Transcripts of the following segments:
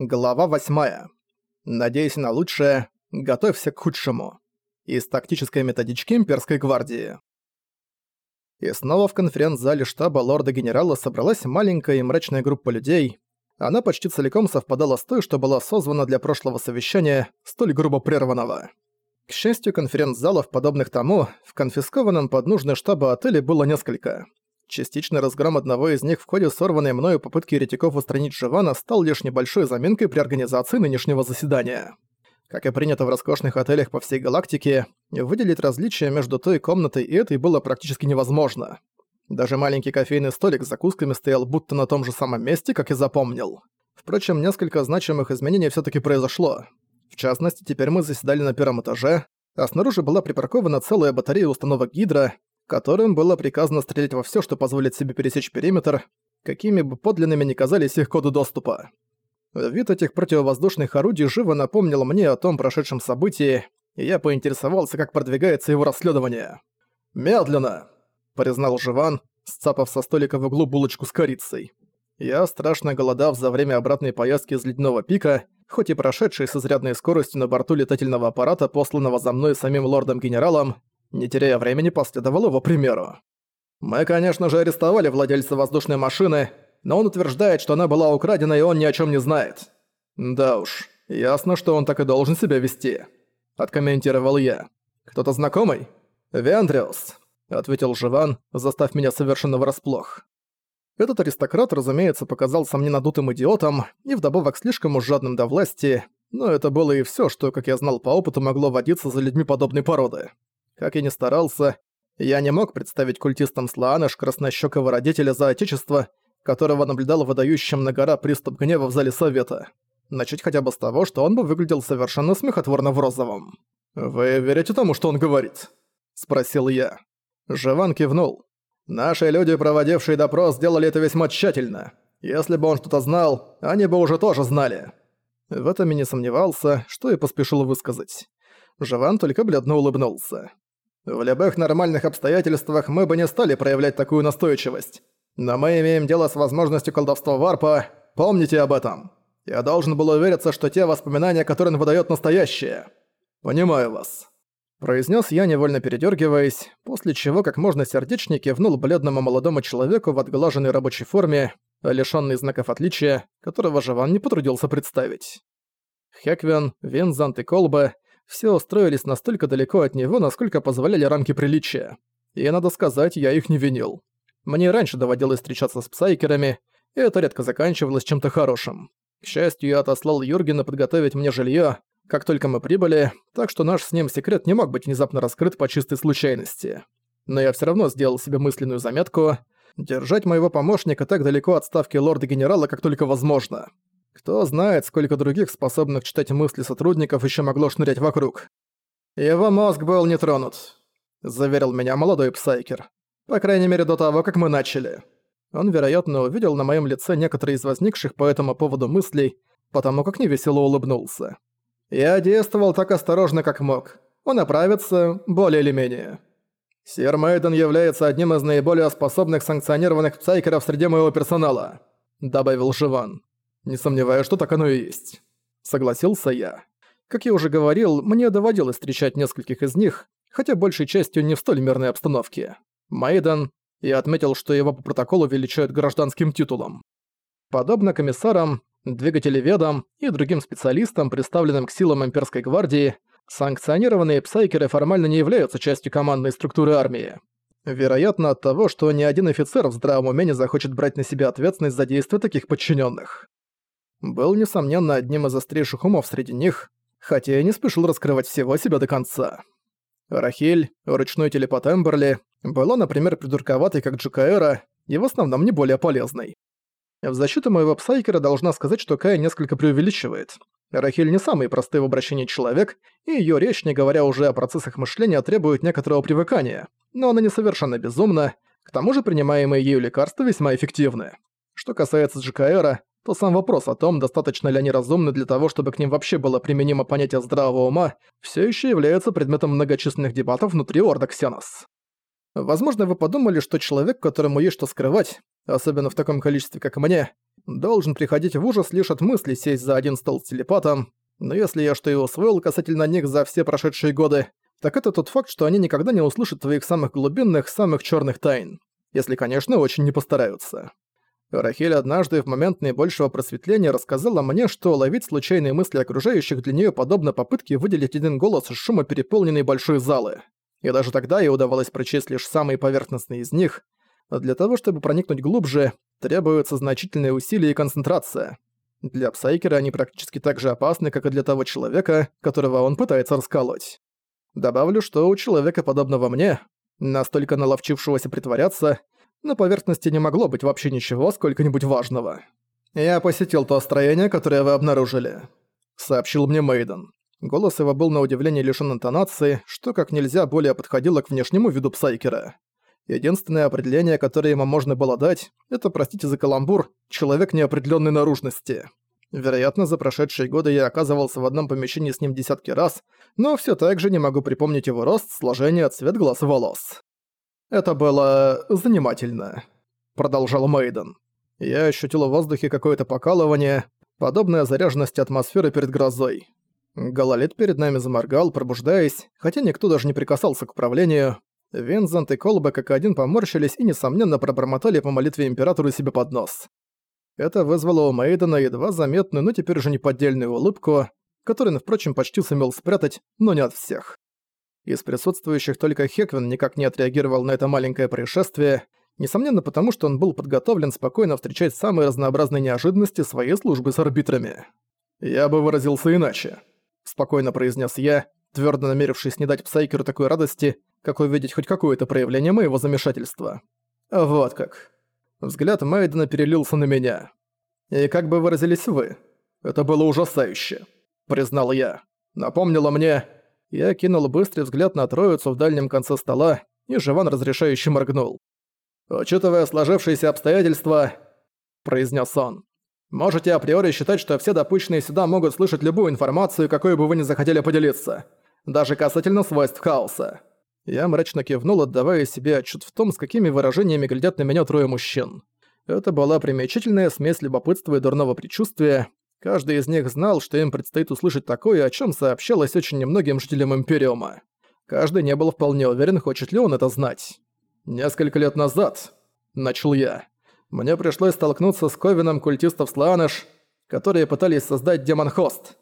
Глава 8. Надейся на лучшее, готовься к худшему. Из тактической методички имперской гвардии. И снова в конференц-зале штаба лорда-генерала собралась маленькая и мрачная группа людей. Она почти целиком совпадала с той, что была созвана для прошлого совещания, столь грубо прерванного. К счастью, конференц-залов, подобных тому, в конфискованном под нужные штаба отеле было несколько. Частичный разгром одного из них в ходе сорванной мною попытки еретиков устранить Живана стал лишь небольшой заминкой при организации нынешнего заседания. Как и принято в роскошных отелях по всей галактике, выделить различия между той комнатой и этой было практически невозможно. Даже маленький кофейный столик с закусками стоял будто на том же самом месте, как и запомнил. Впрочем, несколько значимых изменений все таки произошло. В частности, теперь мы заседали на первом этаже, а снаружи была припаркована целая батарея установок Гидра, которым было приказано стрелять во все, что позволит себе пересечь периметр, какими бы подлинными ни казались их коды доступа. Вид этих противовоздушных орудий живо напомнил мне о том прошедшем событии, и я поинтересовался, как продвигается его расследование. «Медленно!» — признал Живан, сцапав со столика в углу булочку с корицей. Я, страшно голодав за время обратной поездки из Ледяного пика, хоть и прошедший с изрядной скоростью на борту летательного аппарата, посланного за мной самим лордом-генералом, не теряя времени, последовал его примеру. «Мы, конечно же, арестовали владельца воздушной машины, но он утверждает, что она была украдена и он ни о чем не знает». «Да уж, ясно, что он так и должен себя вести», — откомментировал я. «Кто-то знакомый?» «Вендриус», — ответил Живан, застав меня совершенно врасплох. Этот аристократ, разумеется, показался мне надутым идиотом и вдобавок слишком уж жадным до власти, но это было и всё, что, как я знал по опыту, могло водиться за людьми подобной породы. Как я ни старался, я не мог представить культистам Слааныш краснощёкого родителя за отечество, которого наблюдал выдающим на гора приступ гнева в зале совета. Начать хотя бы с того, что он бы выглядел совершенно смехотворно в розовом. «Вы верите тому, что он говорит?» – спросил я. Живан кивнул. «Наши люди, проводившие допрос, сделали это весьма тщательно. Если бы он что-то знал, они бы уже тоже знали». В этом я не сомневался, что и поспешил высказать. Живан только бледно улыбнулся. В любых нормальных обстоятельствах мы бы не стали проявлять такую настойчивость. Но мы имеем дело с возможностью колдовства варпа, помните об этом. Я должен был увериться, что те воспоминания, которые он выдаёт, настоящие. Понимаю вас. Произнес я, невольно передергиваясь, после чего как можно сердечнее кивнул бледному молодому человеку в отглаженной рабочей форме, лишённый знаков отличия, которого Живан не потрудился представить. Хеквен, Винзант и Колба все устроились настолько далеко от него, насколько позволяли рамки приличия. И, надо сказать, я их не винил. Мне раньше доводилось встречаться с псайкерами, и это редко заканчивалось чем-то хорошим. К счастью, я отослал Юргена подготовить мне жилье, как только мы прибыли, так что наш с ним секрет не мог быть внезапно раскрыт по чистой случайности. Но я все равно сделал себе мысленную заметку держать моего помощника так далеко от ставки лорда-генерала, как только возможно. Кто знает, сколько других способных читать мысли сотрудников еще могло шнырять вокруг. «Его мозг был не тронут», — заверил меня молодой псайкер. «По крайней мере, до того, как мы начали». Он, вероятно, увидел на моем лице некоторые из возникших по этому поводу мыслей, потому как невесело улыбнулся. «Я действовал так осторожно, как мог. Он оправится, более или менее». «Сир Мейден является одним из наиболее способных санкционированных псайкеров среди моего персонала», — добавил Живан. Не сомневаюсь, что так оно и есть. Согласился я. Как я уже говорил, мне доводилось встречать нескольких из них, хотя большей частью не в столь мирной обстановке. Майден, я отметил, что его по протоколу величают гражданским титулом. Подобно комиссарам, двигателеведам и другим специалистам, представленным к силам имперской гвардии, санкционированные псайкеры формально не являются частью командной структуры армии. Вероятно, от того, что ни один офицер в здравом уме не захочет брать на себя ответственность за действия таких подчиненных был, несомненно, одним из острейших умов среди них, хотя и не спешил раскрывать всего себя до конца. Рахиль, ручной телепат Эмберли, была, например, придурковатой, как Джукаэра, и в основном не более полезной. В защиту моего псайкера должна сказать, что Кая несколько преувеличивает. Рахиль не самый простой в обращении человек, и её речь, не говоря уже о процессах мышления, требует некоторого привыкания, но она не совершенно безумна, к тому же принимаемые ею лекарства весьма эффективны. Что касается Джикаэра, то сам вопрос о том, достаточно ли они разумны для того, чтобы к ним вообще было применимо понятие здравого ума, все еще является предметом многочисленных дебатов внутри Орда Ксенос. Возможно, вы подумали, что человек, которому есть что скрывать, особенно в таком количестве, как мне, Должен приходить в ужас лишь от мысли сесть за один стол с телепатом, но если я что и усвоил касательно них за все прошедшие годы, так это тот факт, что они никогда не услышат твоих самых глубинных, самых черных тайн. Если, конечно, очень не постараются. Рахель однажды в момент наибольшего просветления рассказала мне, что ловить случайные мысли окружающих для нее подобно попытке выделить один голос из шума переполненной большой залы. И даже тогда ей удавалось прочесть лишь самые поверхностные из них. А для того, чтобы проникнуть глубже, требуются значительные усилия и концентрация. Для Псайкера они практически так же опасны, как и для того человека, которого он пытается расколоть. Добавлю, что у человека, подобного мне, настолько наловчившегося притворяться, на поверхности не могло быть вообще ничего сколько-нибудь важного. «Я посетил то строение, которое вы обнаружили», — сообщил мне Мейден. Голос его был на удивление лишён интонации, что как нельзя более подходило к внешнему виду Псайкера. Единственное определение, которое ему можно было дать, это, простите за каламбур, человек неопределённой наружности. Вероятно, за прошедшие годы я оказывался в одном помещении с ним десятки раз, но всё так же не могу припомнить его рост, сложение, цвет глаз волос. «Это было... занимательно», — продолжал Мейден. Я ощутил в воздухе какое-то покалывание, подобное заряженности атмосферы перед грозой. Гололед перед нами заморгал, пробуждаясь, хотя никто даже не прикасался к управлению. Винзент и Колба как один поморщились и, несомненно, пробормотали по молитве Императору себе под нос. Это вызвало у Мейдена едва заметную, но теперь уже неподдельную улыбку, которую он, впрочем, почти сумел спрятать, но не от всех. Из присутствующих только Хеквин никак не отреагировал на это маленькое происшествие, несомненно потому, что он был подготовлен спокойно встречать самые разнообразные неожиданности своей службы с арбитрами. «Я бы выразился иначе», — спокойно произнес я, твердо намерившись не дать Псайкеру такой радости, как увидеть хоть какое-то проявление моего замешательства. Вот как. Взгляд Мэйдена перелился на меня. «И как бы выразились вы? Это было ужасающе», — признал я. Напомнило мне... Я кинул быстрый взгляд на троицу в дальнем конце стола, и Живан разрешающе моргнул. «Учитывая сложившиеся обстоятельства», — произнес он, «можете априори считать, что все допущенные сюда могут слышать любую информацию, какой бы вы ни захотели поделиться, даже касательно свойств хаоса. Я мрачно кивнул, отдавая себе отчет в том, с какими выражениями глядят на меня трое мужчин. Это была примечательная смесь любопытства и дурного предчувствия. Каждый из них знал, что им предстоит услышать такое, о чем сообщалось очень немногим жителям Империума. Каждый не был вполне уверен, хочет ли он это знать. «Несколько лет назад», — начал я, — «мне пришлось столкнуться с Ковином культистов Слаанеш, которые пытались создать демон-хост».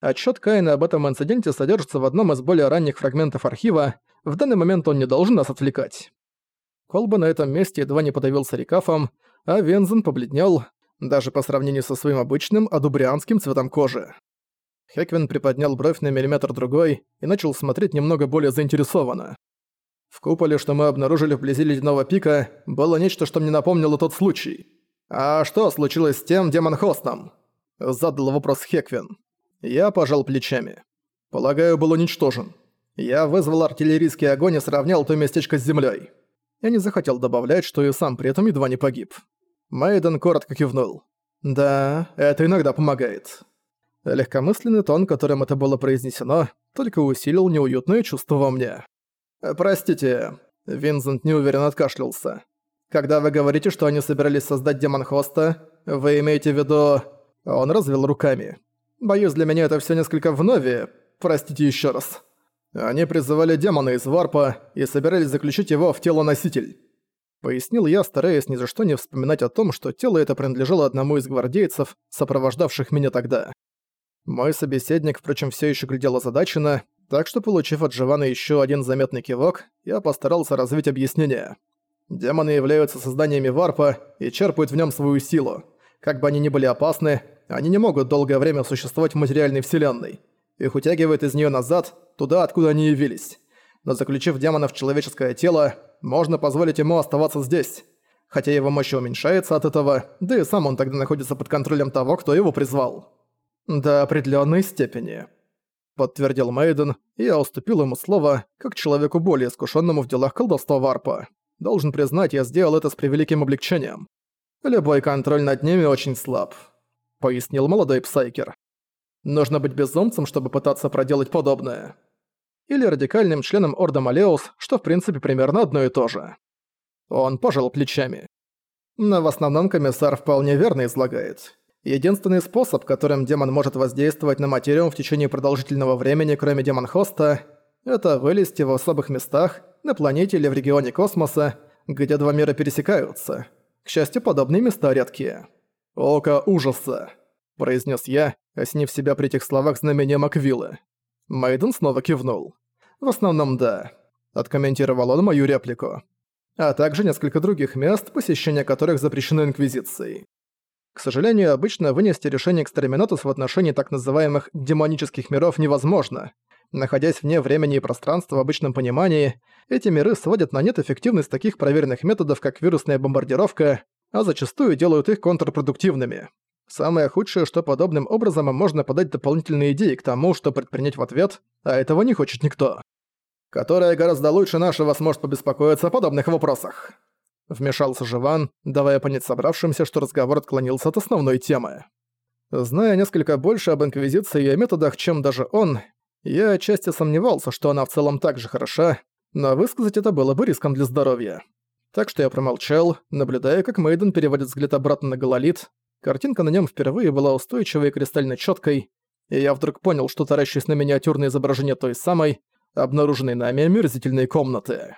Отчет Каина об этом инциденте содержится в одном из более ранних фрагментов архива, в данный момент он не должен нас отвлекать. Колба на этом месте едва не подавился рекафом, а Вензен побледнел, даже по сравнению со своим обычным адубрианским цветом кожи. Хеквин приподнял бровь на миллиметр другой и начал смотреть немного более заинтересованно. В куполе, что мы обнаружили вблизи ледяного пика, было нечто, что мне напомнило тот случай. «А что случилось с тем демон-хостом?» Задал вопрос Хеквин. Я пожал плечами. «Полагаю, был уничтожен. Я вызвал артиллерийский огонь и сравнял то местечко с землей. Я не захотел добавлять, что и сам при этом едва не погиб. Мейден коротко кивнул. «Да, это иногда помогает». Легкомысленный тон, которым это было произнесено, только усилил неуютное чувство во мне. «Простите», — Винсент неуверенно откашлялся. «Когда вы говорите, что они собирались создать демон Хоста, вы имеете в виду...» Он развел руками. «Боюсь, для меня это все несколько вновь, простите еще раз». Они призывали демона из варпа и собирались заключить его в тело-носитель. Пояснил я, стараясь ни за что не вспоминать о том, что тело это принадлежало одному из гвардейцев, сопровождавших меня тогда. Мой собеседник, впрочем, все еще глядел озадаченно, так что, получив от Живана еще один заметный кивок, я постарался развить объяснение. Демоны являются созданиями варпа и черпают в нем свою силу. Как бы они ни были опасны, они не могут долгое время существовать в материальной вселенной. Их утягивает из нее назад, туда, откуда они явились. Но заключив демона в человеческое тело, можно позволить ему оставаться здесь. Хотя его мощь уменьшается от этого, да и сам он тогда находится под контролем того, кто его призвал. До определенной степени. Подтвердил Мейден, и я уступил ему слово, как человеку более искушенному в делах колдовства Варпа. Должен признать, я сделал это с превеликим облегчением. Любой контроль над ними очень слаб, пояснил молодой Псайкер. Нужно быть безумцем, чтобы пытаться проделать подобное. Или радикальным членом Ордо Маллеус, что в принципе примерно одно и то же. Он пожал плечами. Но в основном комиссар вполне верно излагает. Единственный способ, которым демон может воздействовать на материум в течение продолжительного времени, кроме демон-хоста, это вылезти в особых местах, на планете или в регионе космоса, где два мира пересекаются. К счастью, подобные места редкие. «Око ужаса», — произнес я, осенив себя при этих словах знамением Аквилы. Майден снова кивнул. «В основном, да», — откомментировал он мою реплику. А также несколько других мест, посещение которых запрещено Инквизицией. К сожалению, обычно вынести решение экстерминатус в отношении так называемых демонических миров невозможно. Находясь вне времени и пространства в обычном понимании, эти миры сводят на нет эффективность таких проверенных методов, как вирусная бомбардировка, а зачастую делают их контрпродуктивными. Самое худшее, что подобным образом можно подать дополнительные идеи к тому, что предпринять в ответ, а этого не хочет никто. Которая гораздо лучше нашего сможет побеспокоиться о подобных вопросах. Вмешался Живан, давая понять собравшимся, что разговор отклонился от основной темы. Зная несколько больше об Инквизиции и о методах, чем даже он, я отчасти сомневался, что она в целом так же хороша, но высказать это было бы риском для здоровья. Так что я промолчал, наблюдая, как Мейден переводит взгляд обратно на гололит. Картинка на нем впервые была устойчивой и кристально четкой, и я вдруг понял, что таращусь на миниатюрное изображение той самой, обнаруженной нами омерзительной комнаты.